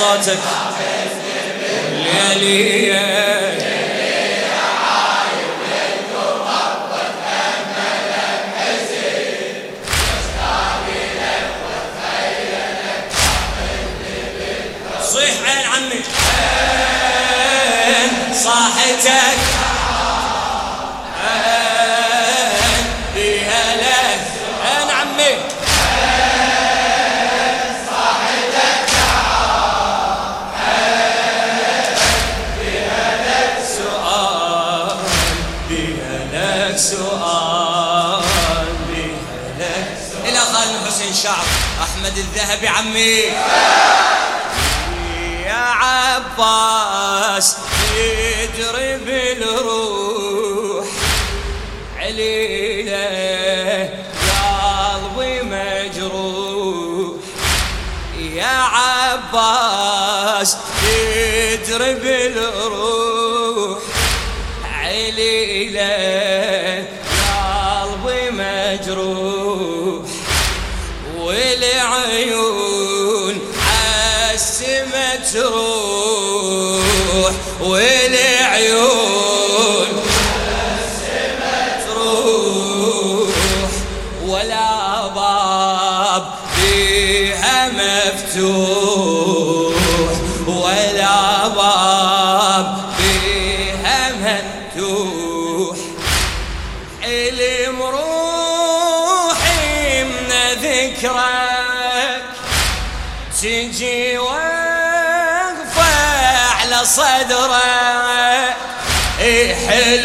صوتك ليالي صيح عين عمي صاحتك أحمد الذهبي عمي يا عباس يدري بالروح. عليله قلبي مجروح. يا عباس يدري بالروح. عليله قلبي مجروح. والعيون عالسما تروح والعيون.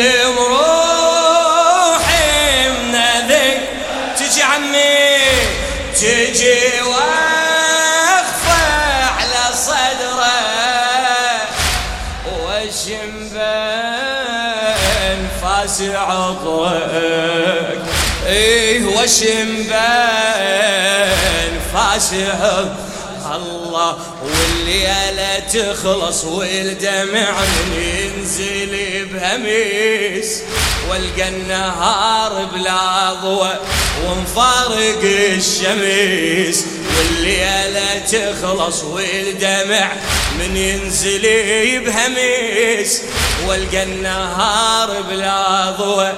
إيه روحي من ذك تجي عمي، تجي واقفة على صدرك. وشم بانفاس عضوك ايه وشم بانفاس الله والليلة تخلص والدمع من ينزل بهميس، والقى النهار بلا ضوء ومفارق الشمس والليلة تخلص والدمع من ينزل بهميس، والقى النهار بلا ضوء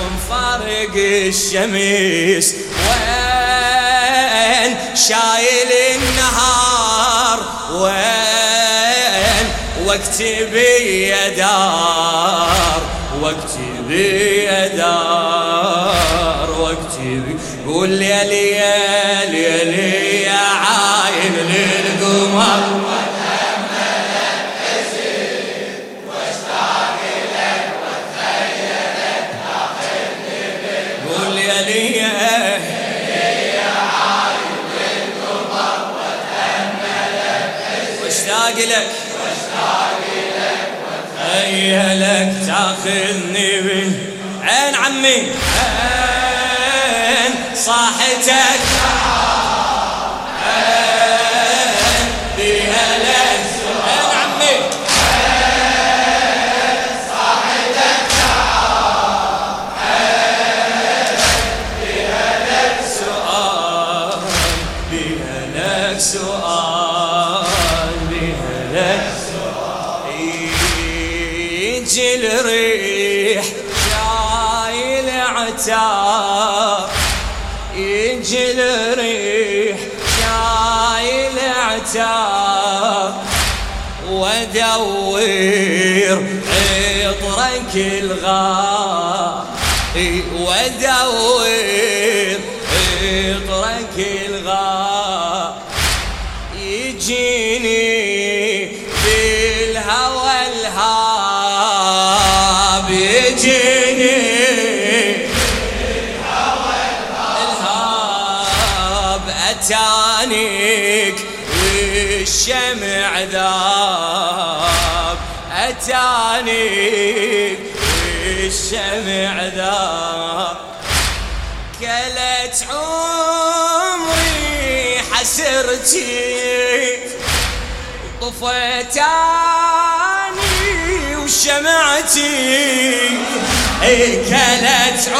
ومفارق الشمس وين شايل النهار؟ وين وقتي بي دار وقتي بي دار وقتي بي قول يا لي يا لي لي عاين للقمر. تاخذني من عين عمي. عين صاحتك شايل عتاب يجي الريح شايل عتاب وادور عطرك الغار وادور اتانيك والشمع ذاب اتانيك والشمع ذاب. كلت عمري حسرتي طفيتاني وشمعتي. كلت عمري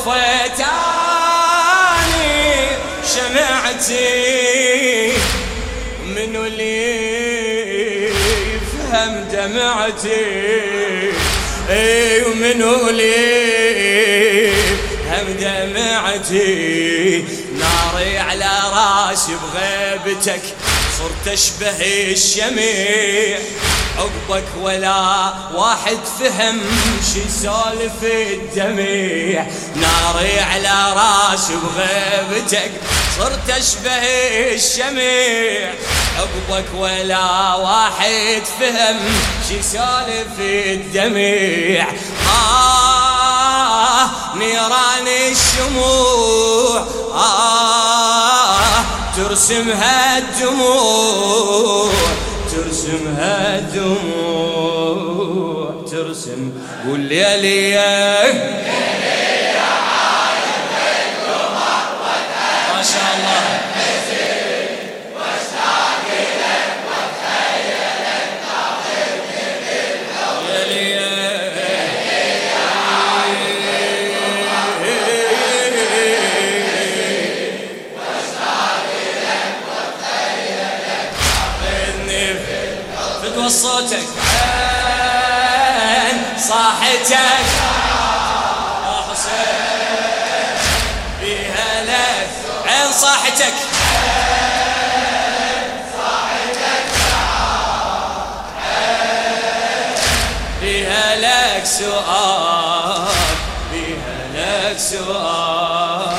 طفيتاني دمعتي منو اللي يفهم دمعتي اي ومنو اللي هم دمعتي ناري على راسي بغيبتك، صرت اشبه الشميع. عقبك ولا واحد فهم شي سالف الدميع ناري على راسي بغيبتك صرت اشبه الشميع. عقبك ولا واحد فهم شي سالف الدميع آه نيران الشموع. آه، ترسمها الدموع. ترسمها الدموع ترسم قول صاحتك يا حسين. بيها لك عين صاحتك بيها لك سؤال. بيها لك سؤال.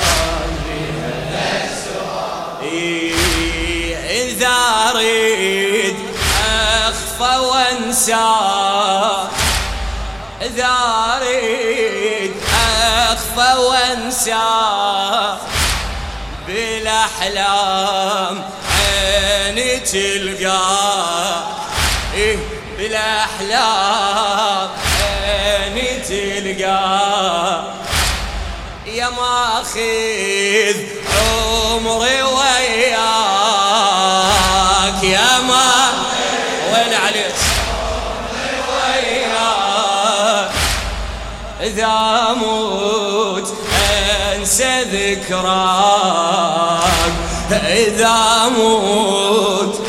بيها لك سؤال. إيه إذا أريد أخفى وأنسى. إذا أريد أخفى وأنسى بالأحلام عيني تلقى. إيه، بالأحلام عيني تلقى. يا ماخذ عمري وياك إذا موت أنسى ذكراك. إذا موت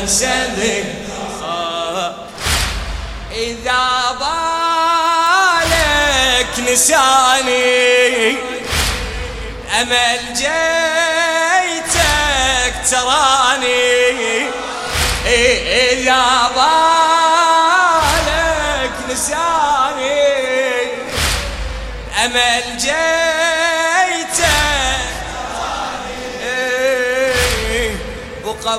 أنسى ذكراك. إذا بالك نساني، أمل جيتك تراني. إذا بالك أمل جيتك إيه، بقى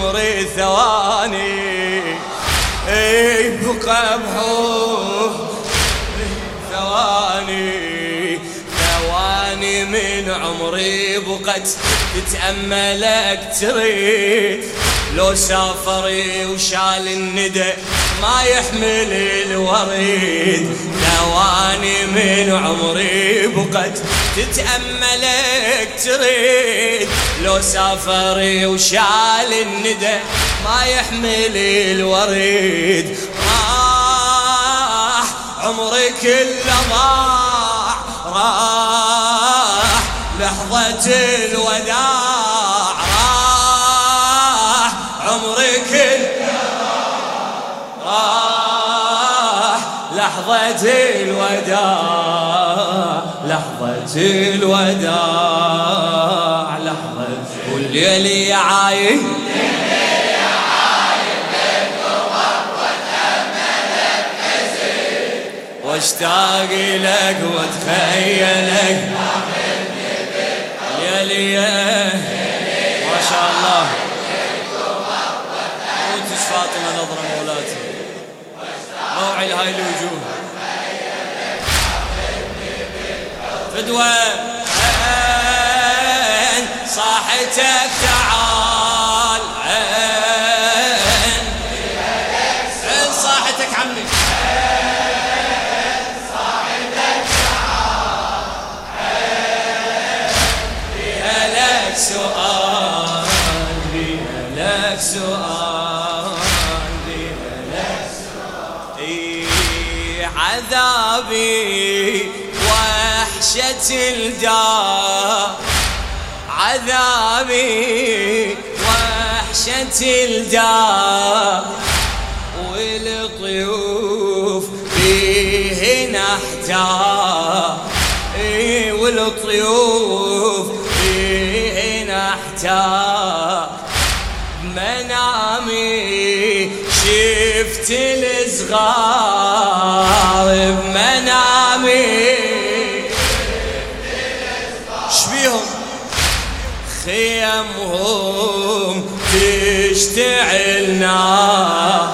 بعمري ثواني. اي بقى بعمري ثواني. ثواني من عمري بقت تتأملك تريد لو سافر وشال الندى ما يحمل الوريد ثواني من عمري بقت تتأملك تريد. لو سافر وشال الندى، ما يحمل الوريد. راح، عمري كله ضاع. راح، لحظة الوداع. لحظة الوداع لحظة الوداع لحظة والليل يا عايد واشتاق لك واتخيلك. يا ليه موعي هاي الوجوه فدوة صاحتك تعال عذابي وحشة الدار عذابي وحشة الدار والطيوف فيه نحتار إيه والطيوف فيه نحتار منامي شفت لي الصغار منامي شبيهم خيمهم تشتعل نار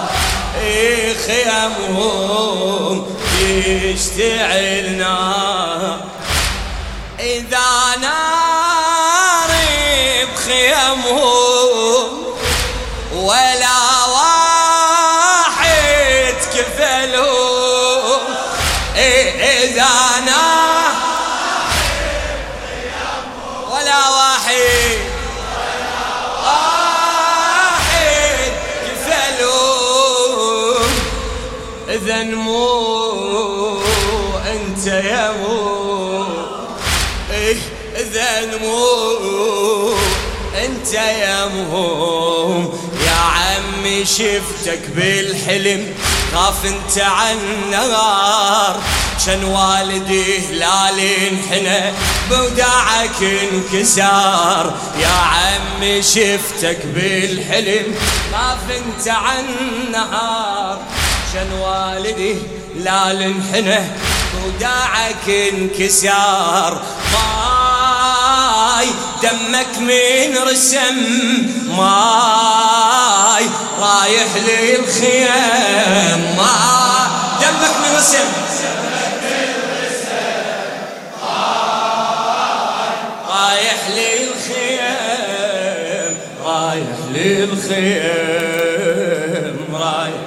خيمهم تشتعل نار إيه اذا ولا واحد۔ واحد كفلهم اذا مو۔ انت يا مو اذا مو۔ انت يا مهوم يا عمي شفتك بالحلم۔ خاف انت عن النار شن والدي هلال انحنى بوداعك انكسار. يا عمي شفتك بالحلم، خاف انت عن النهار. شن والدي لا انحنى بوداعك انكسار. ماي دمك من رسم ماي رايح للخيام ماي دمك من رسم رايح للخيام رايح للخيام رايح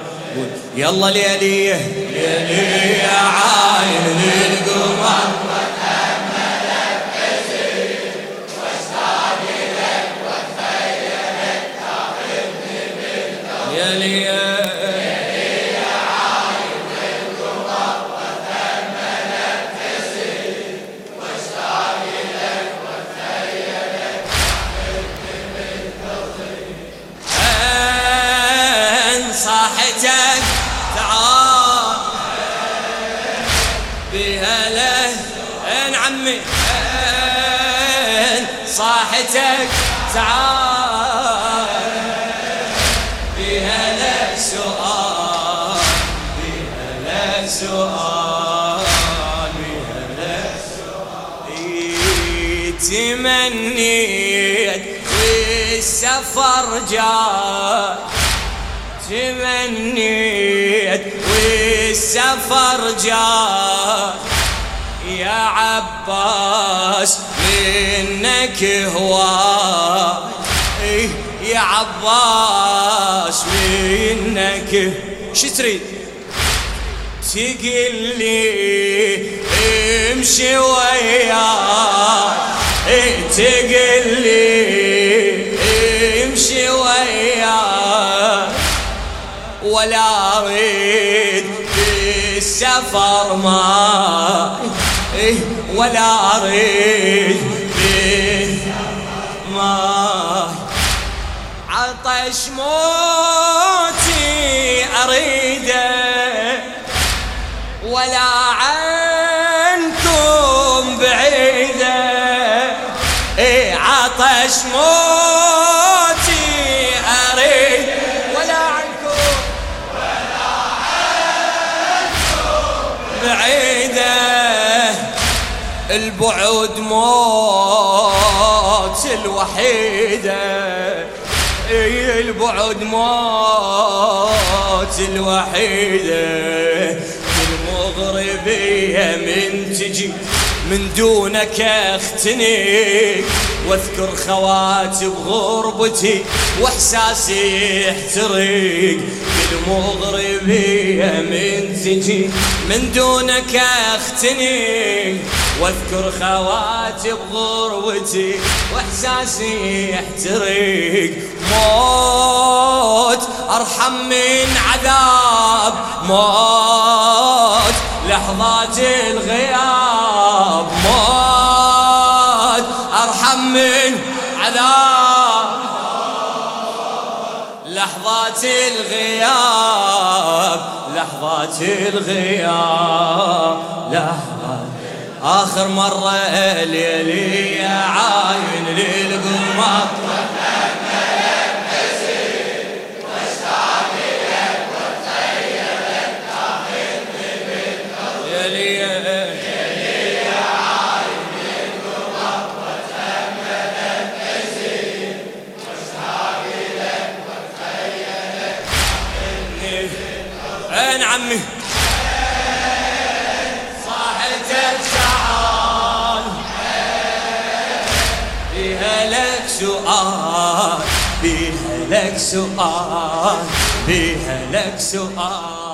يلا ليليه ليليه عاين صاحتك تعال بها لك سؤال بها لك سؤال بها لك سؤال تمنيت والسفر جاء تمنيت والسفر جاء يا عباس منك هواك إيه يا عباس منك شو تريد؟ تقل لي امشي وياك تقل لي امشي وياك ولا اريد بالسفر ما. ولا اريد موتي اريده ولا عنكم بعيده ايه عطش موتي اريد ولا عنكم بعيده البعد موت الوحيده البعد موت الوحيده المغربيه من تجي من دونك اختنيك واذكر خواتي بغربتي واحساسي يحترق بالمغربية من تجي من دونك اختنيك واذكر خواتي بغربتي واحساسي يحترق. موت ارحم من عذاب. موت، لحظات الغياب. موت ارحم من عذاب. لحظات الغياب لحظات الغياب. لحظات آخر مرة ليلي عاين للقمر سؤال بيها لك سؤال بيها لك سؤال